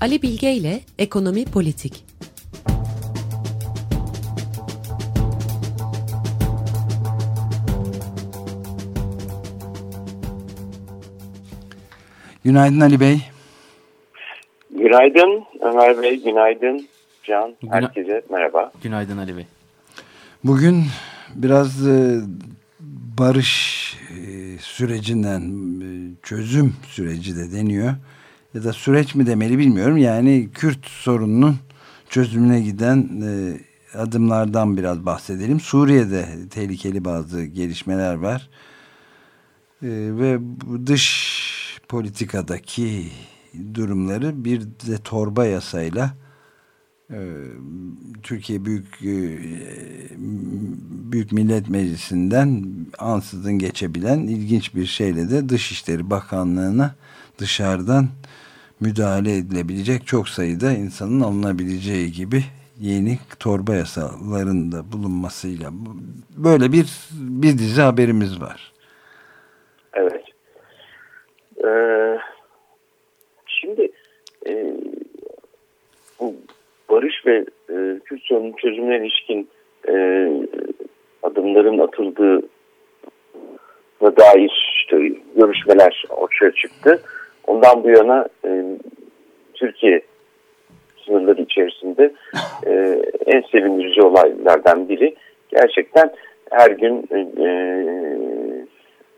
Ali Bilge ile Ekonomi Politik. Günaydın Ali Bey. Günaydın Ömer Bey, günaydın Can. Herkese merhaba. Günaydın Ali Bey. Bugün biraz e, barış e, sürecinden e, çözüm süreci de deniyor. Ya da süreç mi demeli bilmiyorum. Yani Kürt sorununun çözümüne giden adımlardan biraz bahsedelim. Suriye'de tehlikeli bazı gelişmeler var. Ve dış politikadaki durumları bir de torba yasayla e, Türkiye Büyük e, Büyük Millet Meclisi'nden ansızın geçebilen ilginç bir şeyle de Dışişleri Bakanlığı'na dışarıdan müdahale edilebilecek çok sayıda insanın alınabileceği gibi yeni torba yasalarında bulunmasıyla böyle bir bir dizi haberimiz var. Evet. Ee, şimdi e, bu barış ve e, Kürt sorunun çözümüne ilişkin e, adımların atıldığı ve dair işte görüşmeler ortaya çıktı. Ondan bu yana e, Türkiye sınırları içerisinde e, en sevindirici olaylardan biri gerçekten her gün e, e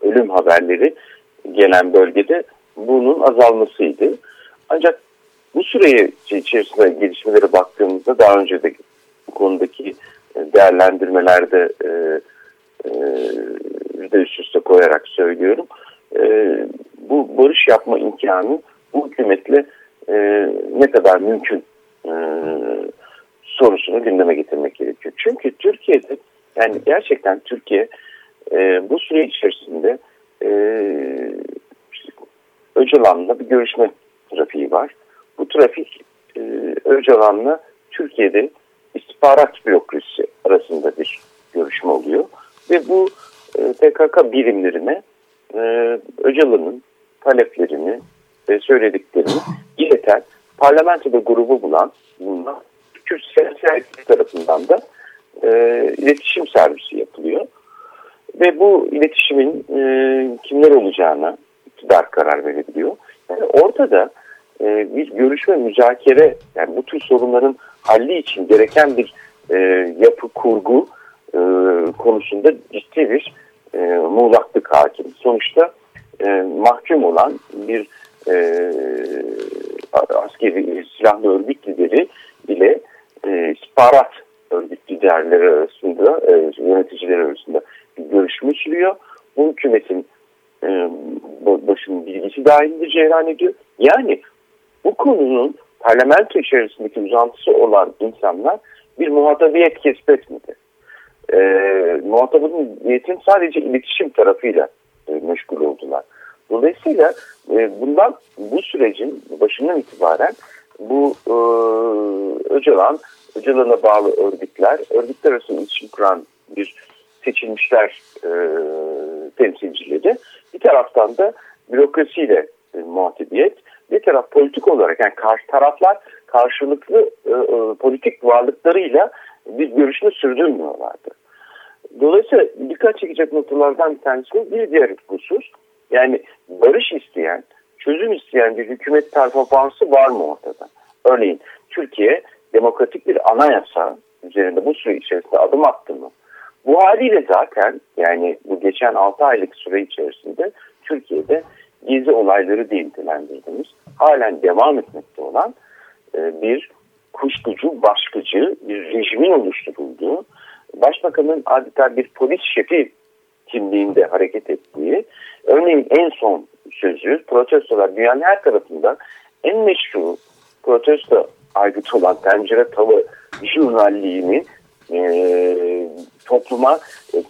ölüm haberleri gelen bölgede bunun azalmasıydı. Ancak bu süreye içerisinde gelişmelere baktığımızda daha önce de bu konudaki değerlendirmelerde e, e, üst üste koyarak söylüyorum. Bu barış yapma imkanı bu hükümetle e, ne kadar mümkün e, sorusunu gündeme getirmek gerekiyor. Çünkü Türkiye'de yani gerçekten Türkiye e, bu süre içerisinde e, Öcalan'la bir görüşme trafiği var. Bu trafik e, Öcalan'la Türkiye'de istihbarat bürokrasisi arasında bir görüşme oluyor. Ve bu e, PKK birimlerine e, Öcalan'ın taleplerini ve söylediklerini ileten parlamentoda grubu bulan bunlar Kürt Siyasi tarafından da e, iletişim servisi yapılıyor. Ve bu iletişimin e, kimler olacağına iktidar karar verebiliyor. Yani ortada e, bir görüşme, müzakere yani bu tür sorunların halli için gereken bir e, yapı, kurgu e, konusunda ciddi bir e, muğlaklık hakim. Sonuçta e, mahkum olan bir e, askeri silahlı örgüt lideri ile e, istihbarat örgüt liderleri arasında, e, yöneticileri arasında bir görüşme sürüyor. Bu hükümetin e, başının bilgisi dahilinde cereyan ediyor. Yani bu konunun parlamento içerisindeki uzantısı olan insanlar bir muhatabiyet kesbetmedi. E, muhatabın niyetin sadece iletişim tarafıyla e, meşgul oldular. Dolayısıyla e, bundan bu sürecin başından itibaren bu e, Öcalan, Öcalan'a bağlı örgütler, örgütler arasında iletişim kuran bir seçilmişler e, temsilcileri. Bir taraftan da bürokrasiyle e, muhatibiyet. Bir taraf politik olarak yani karşı taraflar karşılıklı e, e, politik varlıklarıyla bir görüşünü sürdürmüyorlardı. Dolayısıyla dikkat çekecek noktalardan bir tanesi bir diğer husus. Yani barış isteyen, çözüm isteyen bir hükümet performansı var mı ortada? Örneğin Türkiye demokratik bir anayasa üzerinde bu süre içerisinde adım attı mı? Bu haliyle zaten yani bu geçen 6 aylık süre içerisinde Türkiye'de gizli olayları diye halen devam etmekte olan e, bir kuşkucu, baskıcı bir rejimin oluşturulduğu, başbakanın adeta bir polis şefi kimliğinde hareket ettiği, örneğin en son sözü protestolar dünyanın her tarafında en meşru protesto aygıtı olan tencere tavı jurnalliğini e, topluma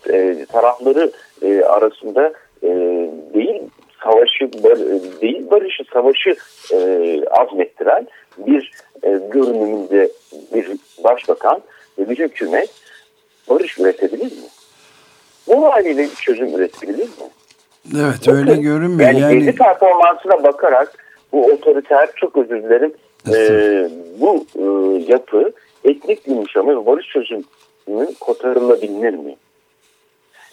e, tarafları e, arasında e, değil savaşı bar, e, değil barışı savaşı e, azmettiren bir e, görünümünde bir başbakan ve bir hükümet barış üretebilir mi? Bu haliyle çözüm üretebilir mi? Evet Bakın, öyle görünmüyor. Yani, yani... performansına bakarak bu otoriter çok özür dilerim e, bu e, yapı etnik yumuşama ve barış çözümünün kotarılabilir mi?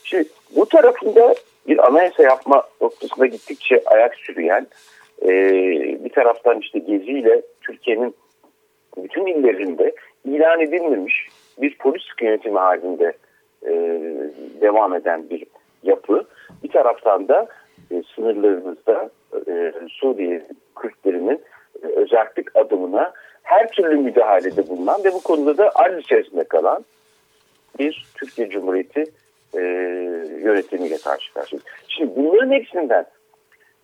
Şimdi bu tarafında bir anayasa yapma noktasında gittikçe ayak sürüyen e, bir taraftan işte Gezi ile Türkiye'nin bütün illerinde ilan edilmemiş bir polis yönetimi halinde e, devam eden bir yapı. Bir taraftan da e, sınırlarımızda e, Suriye Kürtlerinin e, özellik adımına her türlü müdahalede bulunan ve bu konuda da aynı içerisinde kalan bir Türkiye Cumhuriyeti e, yönetimiyle karşı karşıyayız. Şimdi bunların hepsinden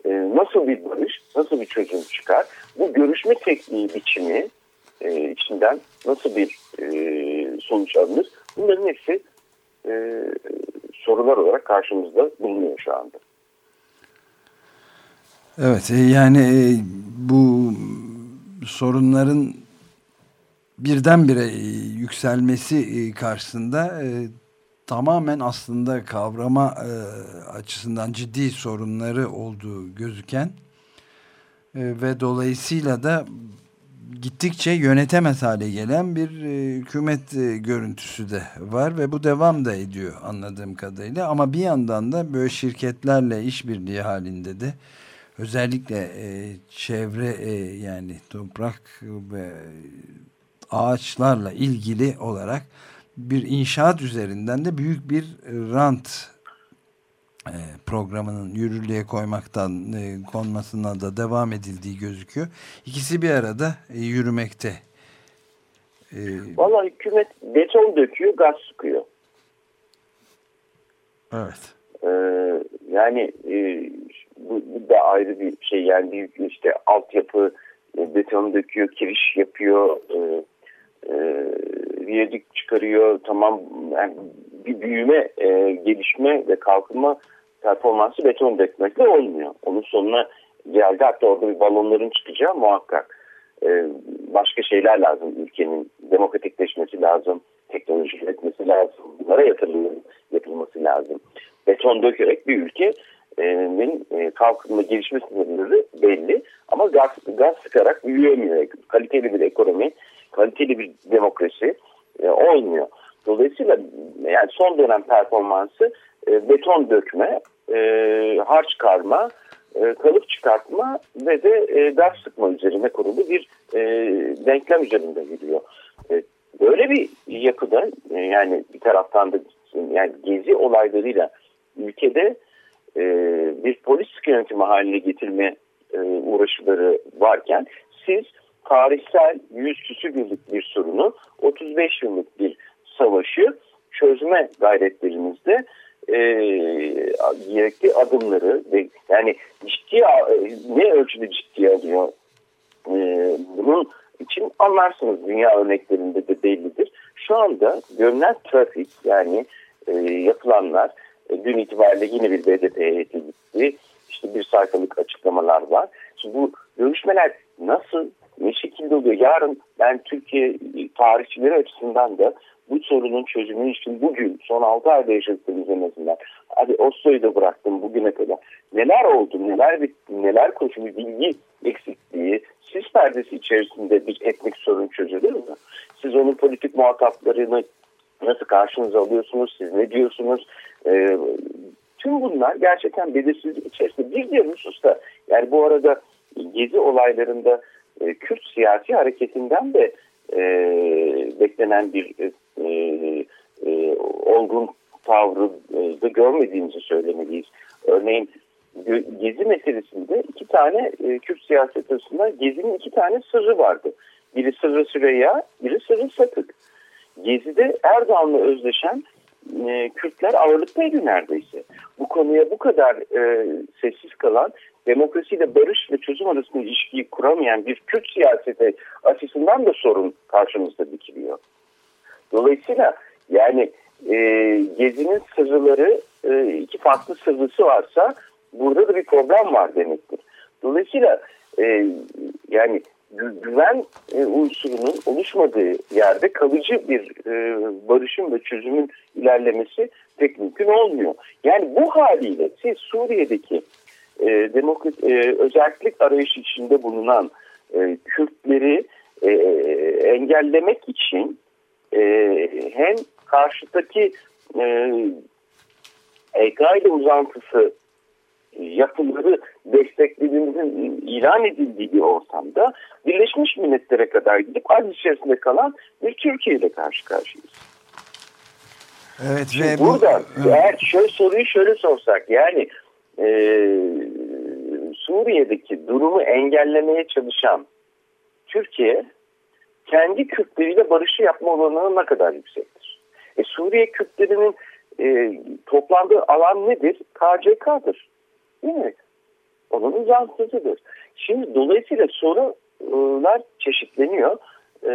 e, nasıl bir barış, nasıl bir çözüm çıkar? Bu görüşme tekniği biçimi e, içinden nasıl bir e, sonuç alınır? Bunların hepsi e, sorular olarak karşımızda bulunuyor şu anda. Evet e, yani e, bu sorunların birdenbire e, yükselmesi karşısında tamamen aslında kavrama açısından ciddi sorunları olduğu gözüken ve dolayısıyla da gittikçe yönetemez hale gelen bir e, hükümet e, görüntüsü de var ve bu devam da ediyor anladığım kadarıyla. Ama bir yandan da böyle şirketlerle işbirliği halinde de özellikle e, çevre yani toprak ve ağaçlarla ilgili olarak bir inşaat üzerinden de büyük bir rant programının yürürlüğe koymaktan e, konmasına da devam edildiği gözüküyor. İkisi bir arada e, yürümekte. E, Valla hükümet beton döküyor, gaz sıkıyor. Evet. Ee, yani e, bu, bu da ayrı bir şey. Yani işte altyapı e, beton döküyor, kiriş yapıyor, e, e, viyadük çıkarıyor. Tamam yani bir büyüme, e, gelişme ve kalkınma performansı beton dökmekle olmuyor. Onun sonuna geldi hatta orada bir balonların çıkacağı muhakkak. Ee, başka şeyler lazım ülkenin demokratikleşmesi lazım, teknoloji üretmesi lazım, bunlara yatırım yapılması lazım. Beton dökerek bir ülkenin e, kalkınma gelişme sınırları belli ama gaz, gaz sıkarak büyüyemiyor. Kaliteli bir ekonomi, kaliteli bir demokrasi e, olmuyor. Dolayısıyla yani son dönem performansı e, beton dökme, e, harç karma, e, kalıp çıkartma ve de e, gaz sıkma üzerine kurulu bir e, denklem üzerinde gidiyor. E, böyle bir yapıda e, yani bir taraftan da yani gezi olaylarıyla ülkede e, bir polis yönetimi haline getirme e, uğraşıları varken siz tarihsel yüz küsü yıllık bir sorunu 35 yıllık bir savaşı çözme gayretlerinizde e, gerekli adımları ve yani ciddi ne ölçüde ciddiye alıyor e, bunun için anlarsınız dünya örneklerinde de bellidir. Şu anda görünen trafik yani e, yapılanlar e, dün itibariyle yine bir BDP heyeti gitti. İşte bir sayfalık açıklamalar var. Şimdi bu görüşmeler nasıl ne şekilde oluyor? Yarın ben Türkiye tarihçileri açısından da bu sorunun çözümü için bugün son 6 ayda yaşadığımız en azından. Hadi Oslo'yu da bıraktım bugüne kadar. Neler oldu neler bitti neler koşu bilgi eksikliği sis perdesi içerisinde bir etnik sorun çözülür mü? Siz onun politik muhataplarını nasıl karşınıza alıyorsunuz siz ne diyorsunuz? Ee, tüm bunlar gerçekten belirsizlik içerisinde. Bir diğer hususta yani bu arada gezi olaylarında e, Kürt siyasi hareketinden de e, beklenen bir e, e, e, olgun tavrı e, da görmediğimizi söylemeliyiz. Örneğin Gezi meselesinde iki tane e, Kürt siyaset arasında Gezi'nin iki tane sırrı vardı. Biri Sırrı Süreyya, biri Sırrı Satık. Gezi'de Erdoğan'la özleşen e, Kürtler ağırlıktaydı neredeyse. Bu konuya bu kadar e, sessiz kalan, demokrasiyle barış ve çözüm arasında ilişkiyi kuramayan bir Kürt siyaseti açısından da sorun karşımızda dikiliyor. Dolayısıyla yani e, Gezi'nin sırrıları e, iki farklı sırrısı varsa burada da bir problem var demektir. Dolayısıyla e, yani güven e, unsurunun oluşmadığı yerde kalıcı bir e, barışın ve çözümün ilerlemesi pek mümkün olmuyor. Yani bu haliyle siz Suriye'deki e, demokrat, e, özellik arayışı içinde bulunan e, Kürtleri e, engellemek için e, hem karşıdaki e, EK uzantısı yapıları desteklediğimizin ilan edildiği bir ortamda Birleşmiş Milletler'e kadar gidip az içerisinde kalan bir Türkiye ile karşı karşıyayız. Evet Şimdi ve burada bu, eğer şöyle soruyu şöyle sorsak yani e, Suriye'deki durumu engellemeye çalışan Türkiye kendi Kürtleriyle barışı yapma olanı ne kadar yüksektir? E, Suriye Kürtlerinin e, toplandığı alan nedir? KCK'dır. Değil mi? Onun uzansızıdır. Şimdi dolayısıyla sorular çeşitleniyor. E,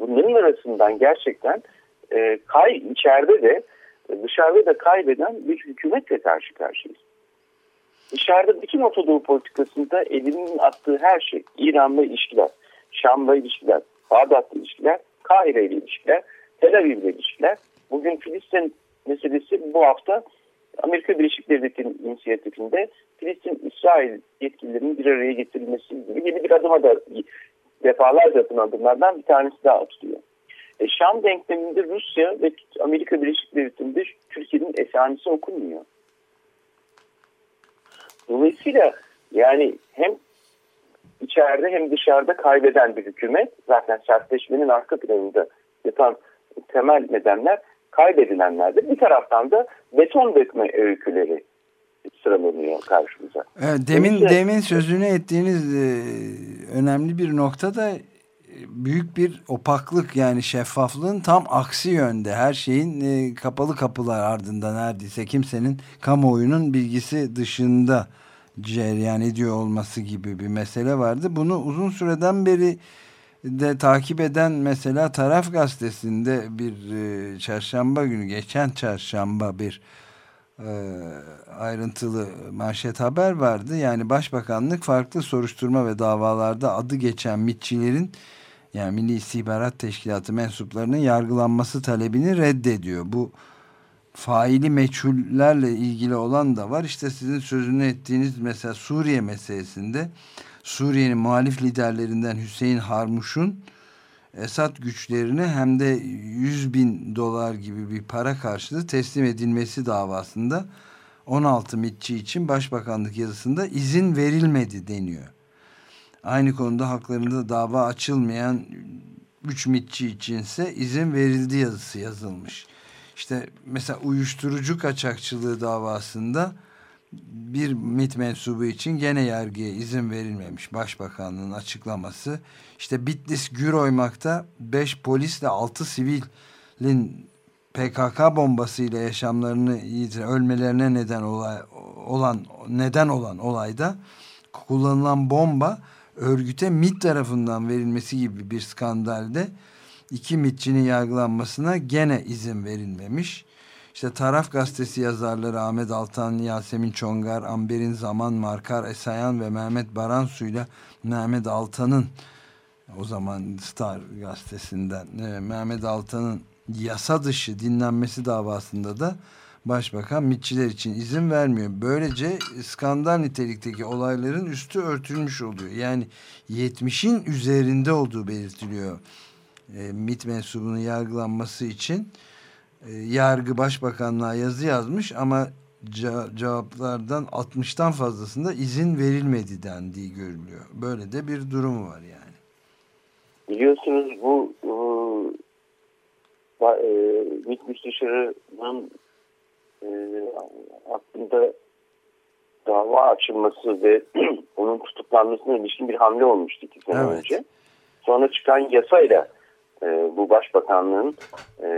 bunların arasından gerçekten e, kay içeride de dışarıda da kaybeden bir hükümetle karşı karşıyayız. Dışarıda bütün Orta politikasında elinin attığı her şey, İran'la ilişkiler, Şam'la ilişkiler, Bağdat'la ilişkiler, Kahire ile ilişkiler, Tel Aviv ile ilişkiler. Bugün Filistin meselesi bu hafta Amerika Birleşik Devletleri'nin inisiyatifinde Filistin-İsrail yetkililerinin bir araya getirilmesi gibi bir adıma da defalarca atılan adımlardan bir tanesi daha atılıyor. E, Şam denkleminde Rusya ve Amerika Birleşik Devletleri'nde Türkiye'nin esanisi okunmuyor. Dolayısıyla yani hem içeride hem dışarıda kaybeden bir hükümet zaten sertleşmenin arka planında yatan temel nedenler kaybedilenlerdir. Bir taraftan da beton dökme öyküleri sıralanıyor karşımıza. Evet, demin demin sözünü ettiğiniz e, önemli bir nokta da e, büyük bir opaklık yani şeffaflığın tam aksi yönde her şeyin e, kapalı kapılar ardında neredeyse kimsenin kamuoyunun bilgisi dışında cereyan ediyor olması gibi bir mesele vardı. Bunu uzun süreden beri de takip eden mesela Taraf Gazetesi'nde bir e, çarşamba günü geçen çarşamba bir e, ayrıntılı manşet haber vardı. Yani Başbakanlık farklı soruşturma ve davalarda adı geçen mitçilerin yani Milli İstihbarat Teşkilatı mensuplarının yargılanması talebini reddediyor. Bu faili meçhullerle ilgili olan da var. İşte sizin sözünü ettiğiniz mesela Suriye meselesinde Suriye'nin muhalif liderlerinden Hüseyin Harmuş'un Esad güçlerini hem de 100 bin dolar gibi bir para karşılığı teslim edilmesi davasında 16 mitçi için Başbakanlık yazısında izin verilmedi deniyor. Aynı konuda haklarında dava açılmayan 3 mitçi içinse izin verildi yazısı yazılmış. İşte mesela uyuşturucu kaçakçılığı davasında bir MIT mensubu için gene yargıya izin verilmemiş başbakanlığın açıklaması. İşte Bitlis Güroymak'ta 5 polisle 6 sivilin PKK bombasıyla yaşamlarını ölmelerine neden olay, olan neden olan olayda kullanılan bomba örgüte MIT tarafından verilmesi gibi bir skandalde iki MIT'çinin yargılanmasına gene izin verilmemiş. İşte Taraf Gazetesi yazarları Ahmet Altan, Yasemin Çongar, Amber'in Zaman, Markar Esayan ve Mehmet Baransu ile Mehmet Altan'ın o zaman Star gazetesinden e, Mehmet Altan'ın yasa dışı dinlenmesi davasında da Başbakan mitçiler için izin vermiyor. Böylece skandal nitelikteki olayların üstü örtülmüş oluyor. Yani 70'in üzerinde olduğu belirtiliyor. E, MIT mensubunun yargılanması için e, yargı başbakanlığa yazı yazmış ama cevaplardan 60'tan fazlasında izin verilmedi dendiği görülüyor. Böyle de bir durumu var yani. Biliyorsunuz bu e, e MİT Müsteşarı'nın e, dava açılması ve onun tutuklanmasına ilişkin bir hamle olmuştu iki sene evet. önce. Sonra çıkan yasayla e, bu başbakanlığın e,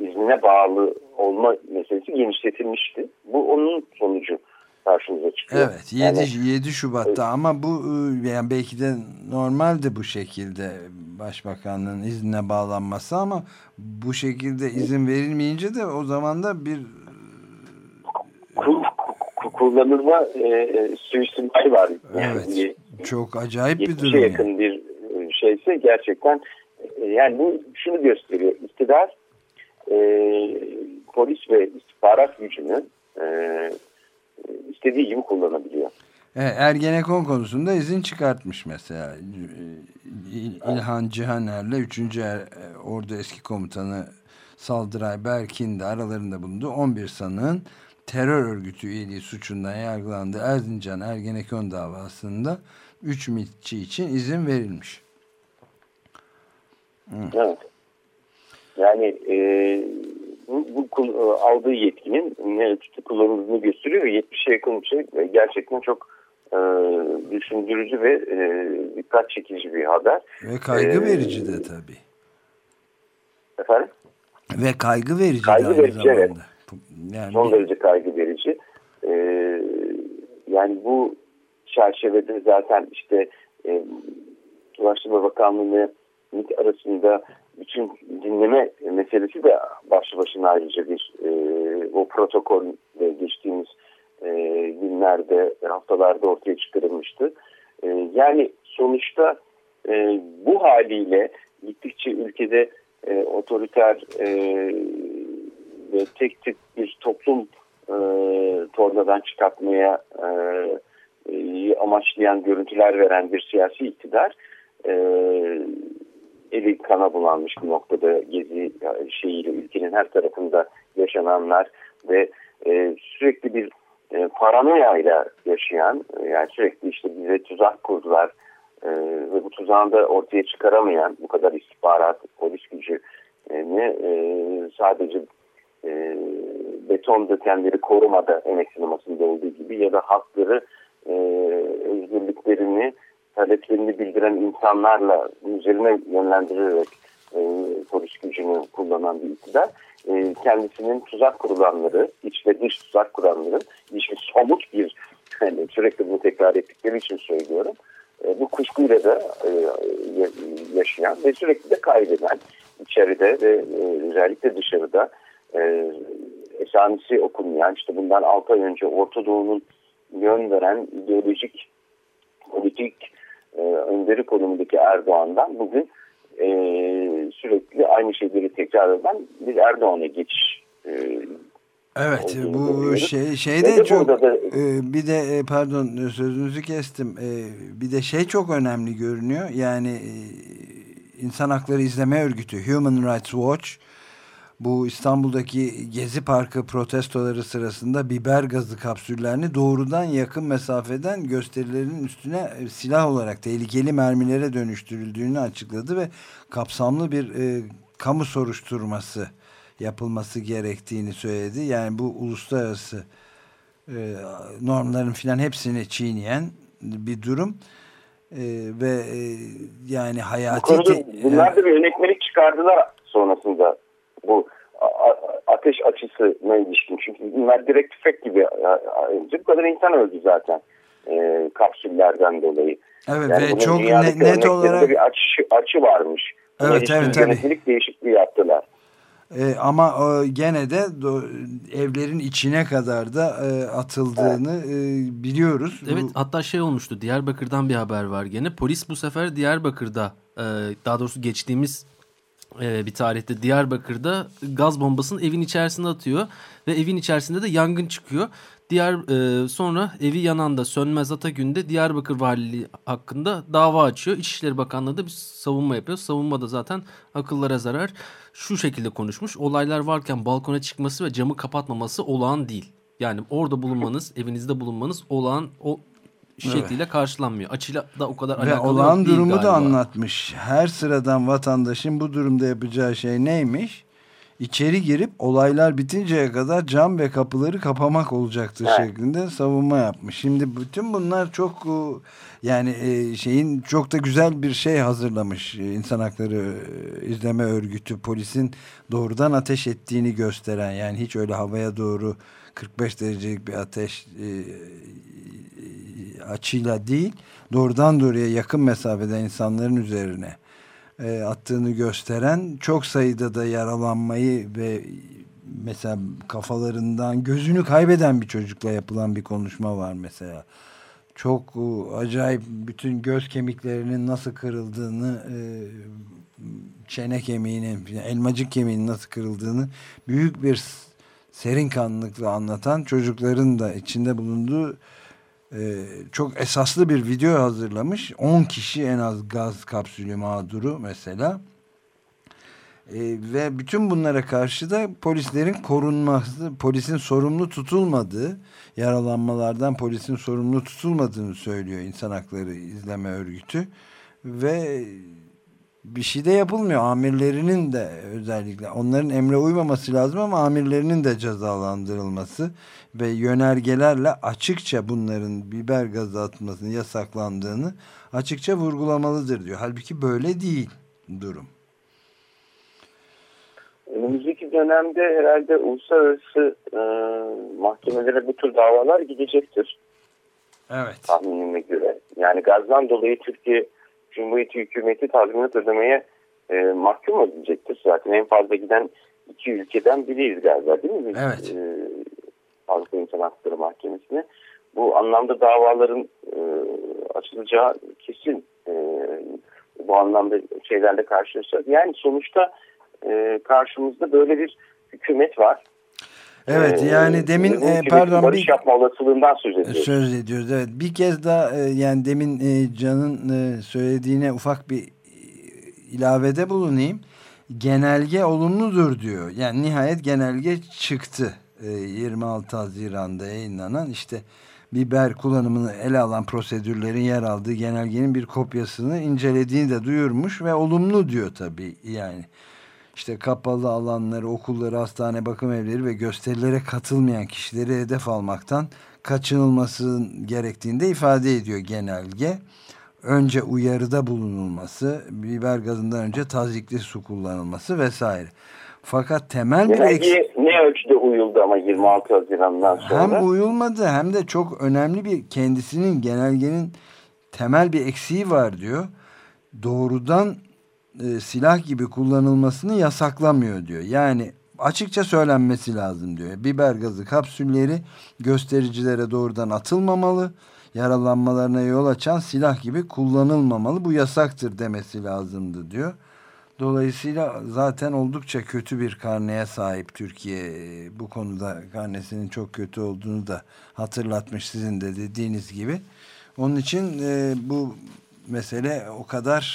iznine bağlı olma meselesi genişletilmişti. Bu onun sonucu karşımıza çıkıyor. Evet 7, yani, 7 Şubat'ta evet. ama bu e, yani belki de normaldi bu şekilde başbakanlığın iznine bağlanması ama bu şekilde izin verilmeyince de o zaman da bir kullanılma e, e suistimal var. Evet. Yani, çok acayip bir durum. Şey yakın bir e, şeyse gerçekten e, yani bu şunu gösteriyor. İktidar e, polis ve istihbarat gücünü e, istediği gibi kullanabiliyor. Evet, Ergenekon konusunda izin çıkartmış mesela. İlhan Cihaner'le 3. Er, Ordu eski komutanı Saldıray Berkin de aralarında bulundu. 11 sanığın terör örgütü üyeliği suçundan yargılandığı Erzincan Ergenekon davasında 3 mitçi için izin verilmiş. Evet. Yani e, bu, bu e, aldığı yetkinin ne kullanıldığını gösteriyor. 70'e yakın şey gerçekten çok e, düşündürücü ve e, dikkat çekici bir haber. Ve kaygı ee, verici de tabii. Efendim? Ve kaygı verici kaygı de verici, zamanda. Evet. Yani Son derece kaygı verici. Ee, yani bu çerçevede zaten işte e, Ulaştırma Bakanlığı MİT arasında bütün dinleme meselesi de başlı başına ayrıca bir e, o protokol geçtiğimiz e, günlerde, haftalarda ortaya çıkarılmıştı. E, yani sonuçta e, bu haliyle gittikçe ülkede e, otoriter e, ve tek tip bir toplum e, tornadan çıkartmaya e, e, amaçlayan görüntüler veren bir siyasi iktidar e, eli kana bulanmış bir noktada gezi şeyiyle ülkenin her tarafında yaşananlar ve e, sürekli bir e, paranoyayla yaşayan yani sürekli işte bize tuzak kurdular e, ve bu tuzağını da ortaya çıkaramayan bu kadar istihbarat polis gücü e, ne e, sadece e, beton dökenleri korumada emek sinemasında olduğu gibi ya da hakları e, özgürlüklerini taleplerini bildiren insanlarla üzerine yönlendirerek e, polis gücünü kullanan bir iktidar e, kendisinin tuzak kurulanları, iç ve dış tuzak kuranların işte somut bir yani sürekli bunu tekrar ettikleri için söylüyorum. E, bu kuşkuyla da e, yaşayan ve sürekli de kaybeden içeride ve e, özellikle dışarıda e, esanisi okunmayan işte bundan 6 ay önce Orta Doğu'nun yön veren ideolojik politik e, önderi konumundaki Erdoğan'dan bugün e, sürekli aynı şeyleri tekrar eden bir Erdoğan'a geçiş e, Evet bu şey şey de çok da, e, bir de e, pardon sözünüzü kestim. E, bir de şey çok önemli görünüyor. Yani e, insan hakları izleme örgütü Human Rights Watch bu İstanbul'daki Gezi Parkı protestoları sırasında biber gazı kapsüllerini doğrudan yakın mesafeden gösterilerin üstüne e, silah olarak tehlikeli mermilere dönüştürüldüğünü açıkladı ve kapsamlı bir e, kamu soruşturması yapılması gerektiğini söyledi. Yani bu uluslararası e, normların filan hepsini çiğneyen bir durum. E, ve e, yani hayati... Bu konuda bunlar da bir yönetmelik çıkardılar sonrasında bu ateş açısına ilişkin. Çünkü bunlar direkt tüfek gibi bu kadar insan öldü zaten e, kapsüllerden dolayı. Evet yani ve çok ne, net olarak bir açı, açı varmış. Evet evet tabii. değişikliği yaptılar. E, ama e, gene de do, evlerin içine kadar da e, atıldığını evet. e, biliyoruz. Evet bu... hatta şey olmuştu Diyarbakır'dan bir haber var gene. Polis bu sefer Diyarbakır'da e, daha doğrusu geçtiğimiz e, bir tarihte Diyarbakır'da gaz bombasını evin içerisine atıyor ve evin içerisinde de yangın çıkıyor. Diğer e, sonra evi yanan da Sönmez Atagün'de Diyarbakır Valiliği hakkında dava açıyor. İçişleri Bakanlığı da bir savunma yapıyor. Savunma da zaten akıllara zarar. Şu şekilde konuşmuş. Olaylar varken balkona çıkması ve camı kapatmaması olağan değil. Yani orada bulunmanız, evinizde bulunmanız olağan o, şekliyle evet. karşılanmıyor. Açıyla da o kadar Ve alakalı olan durumu galiba. da anlatmış. Her sıradan vatandaşın bu durumda yapacağı şey neymiş? İçeri girip olaylar bitinceye kadar cam ve kapıları kapamak olacaktır evet. şeklinde savunma yapmış. Şimdi bütün bunlar çok e, yani e, şeyin çok da güzel bir şey hazırlamış. İnsan Hakları e, İzleme Örgütü polisin doğrudan ateş ettiğini gösteren yani hiç öyle havaya doğru 45 derecelik bir ateş açıyla değil doğrudan doğruya yakın mesafede insanların üzerine e, attığını gösteren çok sayıda da yaralanmayı ve mesela kafalarından gözünü kaybeden bir çocukla yapılan bir konuşma var mesela. Çok e, acayip bütün göz kemiklerinin nasıl kırıldığını e, çene kemiğinin elmacık kemiğinin nasıl kırıldığını büyük bir serin kanlılıkla anlatan çocukların da içinde bulunduğu e, çok esaslı bir video hazırlamış. 10 kişi en az gaz kapsülü mağduru mesela. E, ve bütün bunlara karşı da polislerin korunması, polisin sorumlu tutulmadığı, yaralanmalardan polisin sorumlu tutulmadığını söylüyor İnsan Hakları İzleme Örgütü. Ve bir şey de yapılmıyor. Amirlerinin de özellikle onların emre uymaması lazım ama amirlerinin de cezalandırılması ve yönergelerle açıkça bunların biber gazı atmasını yasaklandığını açıkça vurgulamalıdır diyor. Halbuki böyle değil durum. Önümüzdeki dönemde herhalde uluslararası e, mahkemelere bu tür davalar gidecektir. Evet. Tahminime göre. Yani gazdan dolayı Türkiye Cumhuriyeti hükümeti tazminat ödemeye e, mahkum edilecektir. Zaten en fazla giden iki ülkeden biriyiz galiba değil mi? Evet. E, Avrupa İnsan Hakları Mahkemesi'ne. Bu anlamda davaların e, açılacağı kesin. E, bu anlamda şeylerle karşılaşacağız. Yani sonuçta e, karşımızda böyle bir hükümet var. Evet Ee, yani demin e, pardon barış bir yapma olasılığından söz ediyoruz. söz ediyoruz. Evet bir kez daha e, yani demin e, Can'ın e, söylediğine ufak bir ilavede bulunayım. Genelge olumludur diyor. Yani nihayet genelge çıktı. E, 26 Haziran'da yayınlanan işte biber kullanımını ele alan prosedürlerin yer aldığı genelgenin bir kopyasını incelediğini de duyurmuş ve olumlu diyor tabii yani işte kapalı alanları, okulları, hastane, bakım evleri ve gösterilere katılmayan kişileri hedef almaktan kaçınılması gerektiğini de ifade ediyor genelge. Önce uyarıda bulunulması, biber gazından önce tazikli su kullanılması vesaire. Fakat temel bir Genelge ne ölçüde uyuldu ama 26 Haziran'dan sonra? hem uyulmadı hem de çok önemli bir kendisinin genelgenin temel bir eksiği var diyor. Doğrudan e, silah gibi kullanılmasını yasaklamıyor diyor. Yani açıkça söylenmesi lazım diyor. Biber gazı kapsülleri göstericilere doğrudan atılmamalı. Yaralanmalarına yol açan silah gibi kullanılmamalı. Bu yasaktır demesi lazımdı diyor. Dolayısıyla zaten oldukça kötü bir karneye sahip Türkiye. Bu konuda karnesinin çok kötü olduğunu da hatırlatmış sizin de dediğiniz gibi. Onun için e, bu mesele o kadar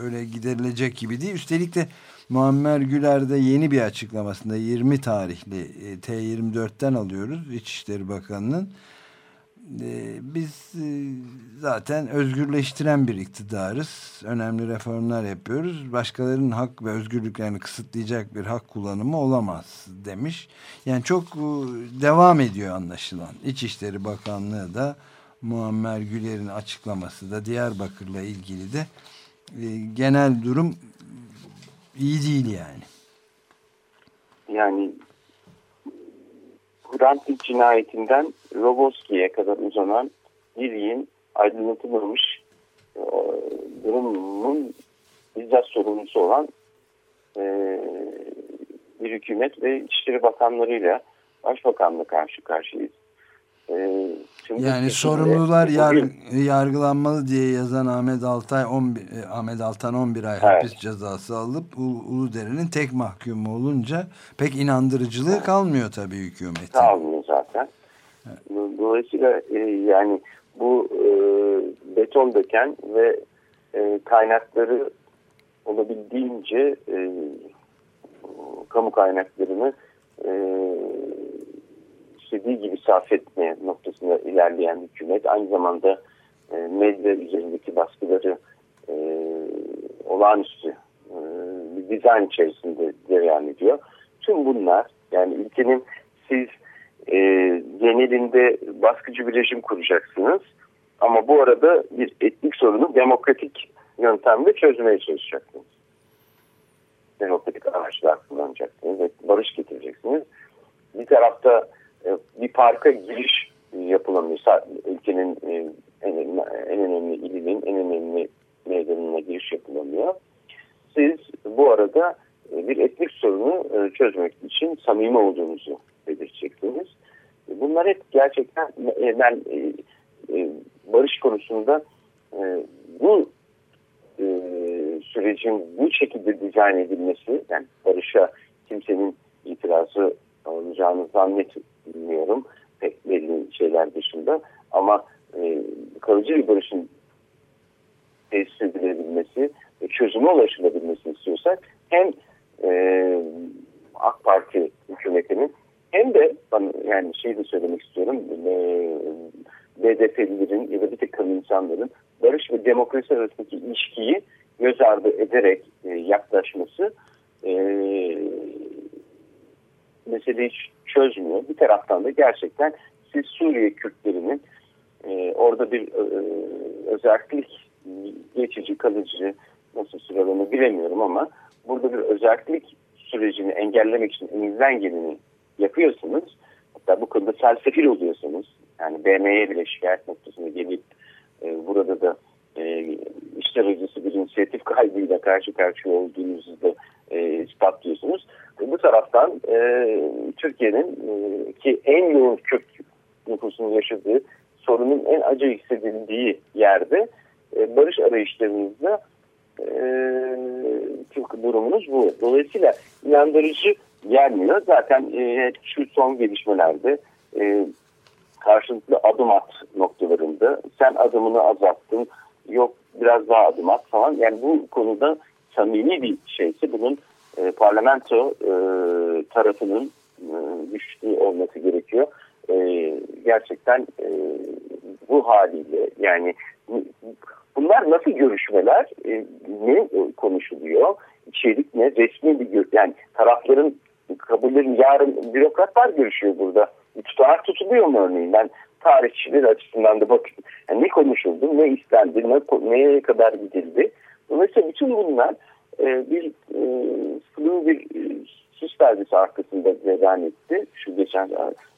öyle giderilecek gibi değil. Üstelik de Muammer Güler de yeni bir açıklamasında 20 tarihli e, T24'ten alıyoruz İçişleri Bakanı'nın. E, biz e, zaten özgürleştiren bir iktidarız. Önemli reformlar yapıyoruz. Başkalarının hak ve özgürlüklerini kısıtlayacak bir hak kullanımı olamaz demiş. Yani çok devam ediyor anlaşılan. İçişleri Bakanlığı da Muammer Güler'in açıklaması da Diyarbakır'la ilgili de e, genel durum iyi değil yani. Yani Hrant cinayetinden Roboski'ye kadar uzanan Diri'nin aydınlatılmamış e, durumun bizzat sorumlusu olan e, bir hükümet ve İçişleri Bakanlarıyla Başbakanla karşı karşıyayız. Ee, yani sorumlular yar, yargılanmalı diye yazan Ahmet Altay 11, e, Ahmet Altan 11 ay evet. hapis cezası alıp Uludere'nin tek mahkumu olunca pek inandırıcılığı evet. kalmıyor tabii hükümetin. Kalmıyor zaten. Evet. Dolayısıyla e, yani bu e, beton döken ve e, kaynakları olabildiğince e, kamu kaynaklarını e, istediği gibi sarf etme noktasında ilerleyen hükümet aynı zamanda e, medya üzerindeki baskıları e, olağanüstü e, bir dizayn içerisinde devam ediyor. Tüm bunlar yani ülkenin siz e, genelinde baskıcı bir rejim kuracaksınız ama bu arada bir etnik sorunu demokratik yöntemle çözmeye çalışacaksınız. Demokratik araçlar kullanacaksınız ve barış getireceksiniz. Bir tarafta bir parka giriş yapılamıyor. Ülkenin e, en, en önemli ilinin en önemli meydanına giriş yapılamıyor. Siz bu arada e, bir etnik sorunu çözmek için samimi olduğunuzu belirteceksiniz. Bunlar hep gerçekten ben barış konusunda bu sürecin bu şekilde dizayn edilmesi yani barışa kimsenin itirazı olacağını zannetmiyorum bilmiyorum. Pek belli şeyler dışında. Ama kalıcı bir barışın tesis edilebilmesi ve çözüme ulaşılabilmesini istiyorsak hem e, AK Parti hükümetinin hem de yani şey de söylemek istiyorum e, BDP'lilerin ya da bir takım insanların barış ve demokrasi arasındaki ilişkiyi göz ardı ederek e, yaklaşması e, meseleyi çözmüyor. Bir taraftan da gerçekten siz Suriye Kürtlerinin e, orada bir e, özellik geçici kalıcı nasıl sıralanır bilemiyorum ama burada bir özellik sürecini engellemek için elinizden geleni yapıyorsunuz. Hatta bu konuda felsefil oluyorsunuz. Yani BM'ye bile şikayet noktasına gelip e, burada da e, işler acısı bir inisiyatif kaybıyla karşı karşıya olduğunuzu da e, ispatlıyorsunuz. E, bu taraftan e, Türkiye'nin e, ki en yoğun Kürt nüfusunun yaşadığı sorunun en acı hissedildiği yerde e, barış arayışlarınızda e, Türk durumunuz bu. Dolayısıyla inandırıcı gelmiyor. Zaten e, şu son gelişmelerde e, karşılıklı adım at noktalarında sen adımını azalttın yok biraz daha adım at falan. Yani bu konuda samimi bir şeyse bunun e, parlamento e, tarafının e, güçlü olması gerekiyor. E, gerçekten e, bu haliyle yani bunlar nasıl görüşmeler e, ne konuşuluyor? İçerik ne? Resmi bir yani tarafların kabullerin yarın bürokratlar görüşüyor burada. Bir tutanak tutuluyor mu örneğin? Ben tarihçiler açısından da bakın yani ne konuşuldu ne istendi ne, neye kadar gidildi dolayısıyla bütün bunlar e, bir e, sınır bir e, sis perdesi arkasında cereyan etti şu geçen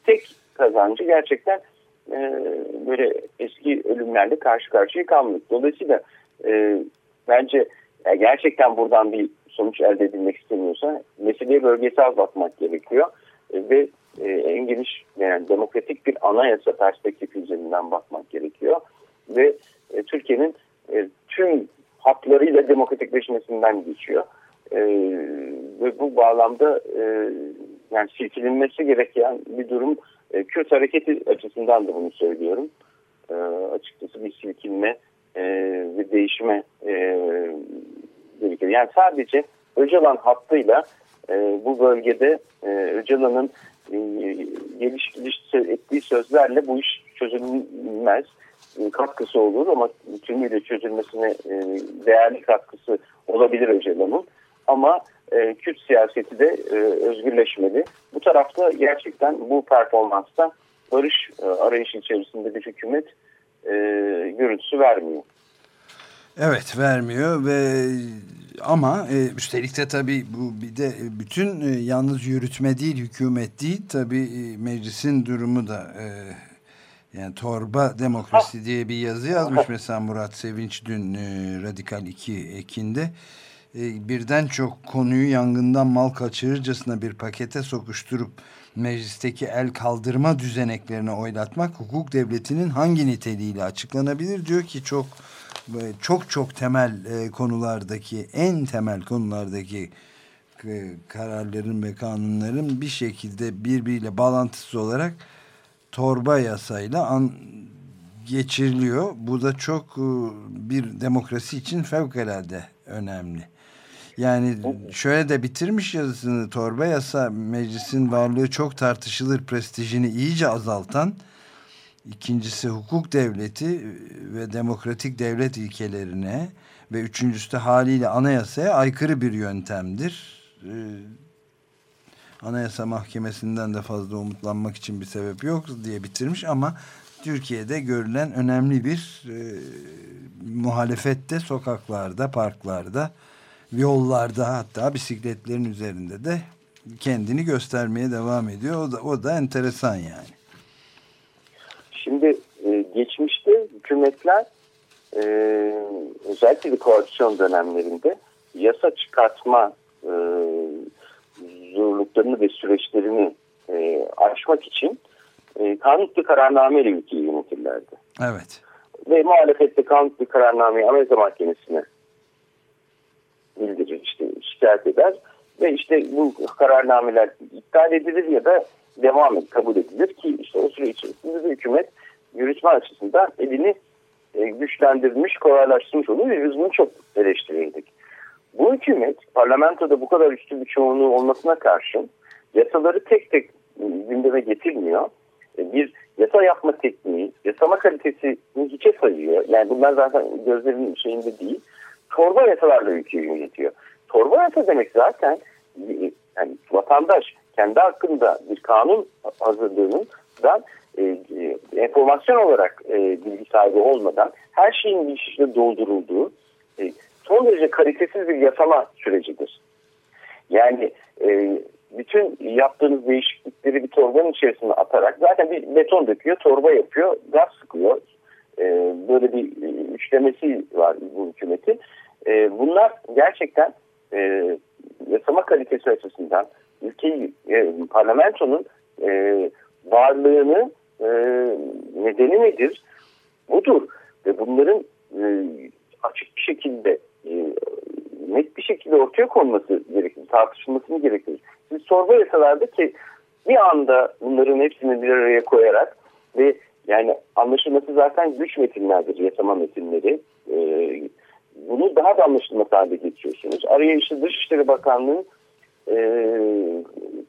tek kazancı gerçekten e, böyle eski ölümlerle karşı karşıya kalmadık. Dolayısıyla e, bence yani gerçekten buradan bir sonuç elde edilmek istemiyorsa meseleye bölgesel bakmak gerekiyor. E, ve e, en geniş yani demokratik bir anayasa perspektifi üzerinden bakmak gerekiyor. Ve e, Türkiye'nin e, tüm haklarıyla demokratikleşmesinden geçiyor. E, ve bu bağlamda e, yani silkilinmesi gereken bir durum e, Kürt hareketi açısından da bunu söylüyorum. E, açıkçası bir silkinme e, ve değişime e, gerekiyor. Yani sadece Öcalan hattıyla e, bu bölgede e, Öcalan'ın e, geliş gidiş ettiği sözlerle bu iş çözülmez. E, katkısı olur ama tümüyle çözülmesine e, değerli katkısı olabilir Öcalan'ın. Ama e, Kürt siyaseti de e, özgürleşmedi. Bu tarafta gerçekten bu performansta barış e, arayışı içerisinde bir hükümet e, görüntüsü vermiyor. Evet vermiyor ve ama e, üstelik de tabii bu bir de bütün e, yalnız yürütme değil hükümet değil tabii e, meclisin durumu da e, yani torba demokrasi diye bir yazı yazmış mesela Murat Sevinç dün e, Radikal 2 Ekin'de. E, birden çok konuyu yangından mal kaçırırcasına bir pakete sokuşturup meclisteki el kaldırma düzeneklerini oylatmak hukuk devletinin hangi niteliğiyle açıklanabilir diyor ki çok çok çok temel e, konulardaki en temel konulardaki e, kararların ve kanunların bir şekilde birbiriyle bağlantısı olarak torba yasayla an, geçiriliyor. Bu da çok e, bir demokrasi için fevkalade önemli. Yani şöyle de bitirmiş yazısını torba yasa meclisin varlığı çok tartışılır prestijini iyice azaltan ikincisi hukuk devleti ve demokratik devlet ilkelerine ve üçüncüsü de haliyle anayasaya aykırı bir yöntemdir. Anayasa mahkemesinden de fazla umutlanmak için bir sebep yok diye bitirmiş ama Türkiye'de görülen önemli bir e, muhalefette sokaklarda, parklarda yollarda hatta bisikletlerin üzerinde de kendini göstermeye devam ediyor. O da, o da enteresan yani. Şimdi e, geçmişte hükümetler e, özellikle koalisyon dönemlerinde yasa çıkartma e, zorluklarını ve süreçlerini e, aşmak için e, kanunlu kararnameyle ülkeyi yönetirlerdi. Evet. Ve muhalefette kanunlu kararnameyi Anayasa Mahkemesi'ne bildirir, işte şikayet eder ve işte bu kararnameler iptal edilir ya da devam et, kabul edilir ki işte o süre içerisinde de hükümet yürütme açısından elini e, güçlendirilmiş, kolaylaştırmış olur ve biz bunu çok eleştirirdik. Bu hükümet parlamentoda bu kadar üstün bir çoğunluğu olmasına karşın yasaları tek tek gündeme getirmiyor. E, bir yasa yapma tekniği, yasama kalitesini hiçe sayıyor. Yani bunlar zaten gözlerin şeyinde değil. Torba yasalarla ülkeyi yönetiyor. Torba yasa demek zaten e, yani vatandaş kendi hakkında bir kanun hazırlığının da e, e, enformasyon olarak e, bilgi sahibi olmadan her şeyin bir şekilde doldurulduğu e, son derece kalitesiz bir yasama sürecidir. Yani e, bütün yaptığınız değişiklikleri bir torbanın içerisine atarak zaten bir beton döküyor, torba yapıyor, gaz sıkıyor. E, böyle bir üçlemesi var bu hükümetin. E, bunlar gerçekten e, yasama kalitesi açısından ülkeyi, e, parlamentonun e, varlığını e, nedeni nedir? Budur. Ve bunların e, açık bir şekilde e, net bir şekilde ortaya konması gerekir, tartışılmasını gerekir. Siz sorba yasalarda ki bir anda bunların hepsini bir araya koyarak ve yani anlaşılması zaten güç metinlerdir, yasama metinleri. E, bunu daha da anlaşılması hale getiriyorsunuz. Araya işte Dışişleri Bakanlığı'nın e,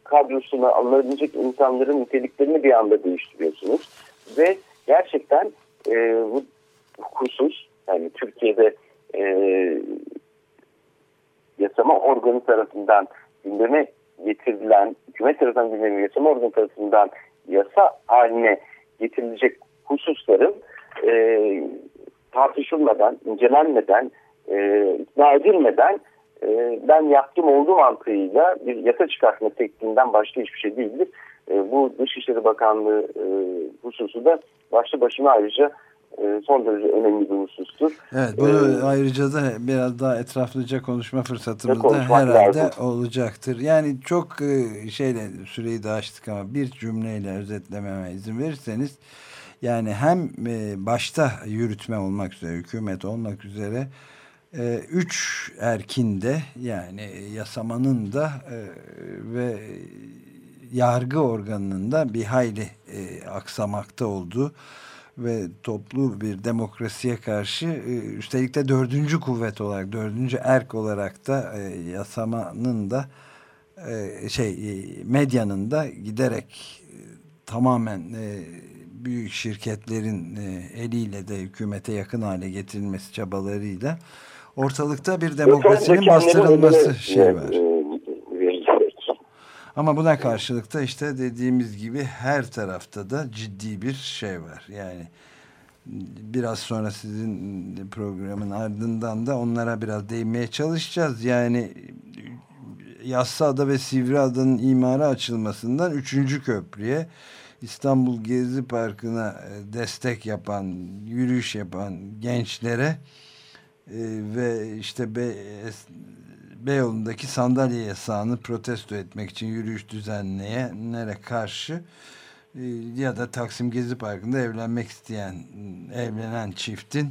kadrosuna alınabilecek insanların niteliklerini bir anda değiştiriyorsunuz. Ve gerçekten e, bu husus yani Türkiye'de e, yasama organı tarafından gündeme getirilen, hükümet tarafından gündeme yasama organı tarafından yasa haline getirilecek hususların e, tartışılmadan, incelenmeden, e, ikna edilmeden e, ben yaptım olduğu mantığıyla bir yasa çıkartma tekniğinden başka hiçbir şey değildir. E, bu Dışişleri Bakanlığı e, hususu da başlı başına ayrıca son derece önemli bir husustur. Evet bunu ee, ayrıca da biraz daha etraflıca konuşma fırsatımız da herhalde lazım. olacaktır. Yani çok e, şeyle süreyi de açtık ama bir cümleyle özetlememe izin verirseniz yani hem e, başta yürütme olmak üzere hükümet olmak üzere e, üç erkinde yani yasamanın da ve yargı organının da bir hayli aksamakta olduğu ve toplu bir demokrasiye karşı e, üstelik de dördüncü kuvvet olarak dördüncü erk olarak da e, yasamanın da e, şey medyanın da giderek tamamen büyük şirketlerin eliyle de hükümete yakın hale getirilmesi çabalarıyla ortalıkta bir demokrasinin bastırılması şey var. Ama buna karşılıkta işte dediğimiz gibi her tarafta da ciddi bir şey var. Yani biraz sonra sizin programın ardından da onlara biraz değinmeye çalışacağız. Yani Yassıada ve Sivriada'nın imara açılmasından 3. köprüye İstanbul Gezi Parkı'na e, destek yapan, yürüyüş yapan gençlere e, ve işte Be Beyoğlu'ndaki sandalye yasağını protesto etmek için yürüyüş düzenleyenlere karşı e, ya da Taksim Gezi Parkı'nda evlenmek isteyen evlenen çiftin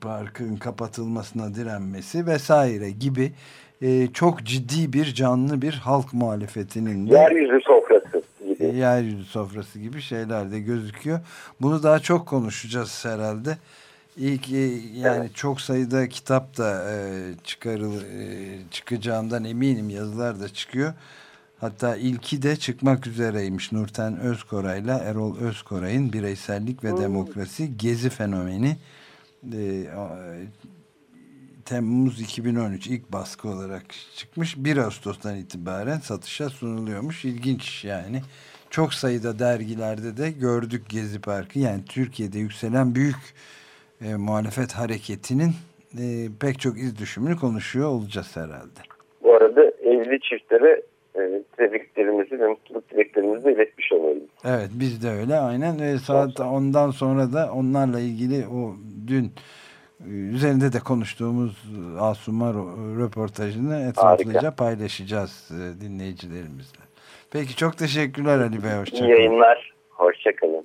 parkın kapatılmasına direnmesi vesaire gibi e, çok ciddi bir canlı bir halk muhalefetinin de yeryüzü sofrası gibi. yeryüzü sofrası gibi şeyler de gözüküyor. Bunu daha çok konuşacağız herhalde. İlk yani evet. çok sayıda kitap da e, çıkarıl e, çıkacağından eminim yazılar da çıkıyor. Hatta ilki de çıkmak üzereymiş Nurten Özkoray'la Erol Özkoray'ın Bireysellik ve hmm. Demokrasi Gezi Fenomeni e, Temmuz 2013 ilk baskı olarak çıkmış. 1 Ağustos'tan itibaren satışa sunuluyormuş. İlginç yani. Çok sayıda dergilerde de gördük Gezi Parkı. Yani Türkiye'de yükselen büyük e, muhalefet hareketinin e, pek çok iz düşümünü konuşuyor olacağız herhalde. Bu arada evli çiftlere e, tebriklerimizi ve mutluluk dileklerimizi de iletmiş olalım. Evet biz de öyle aynen. E, saat ondan sonra da onlarla ilgili o dün e, üzerinde de konuştuğumuz Asuma röportajını etraflıca Harika. paylaşacağız e, dinleyicilerimizle. Peki çok teşekkürler Ali Bey. Hoşçakalın. İyi yayınlar. Hoşçakalın.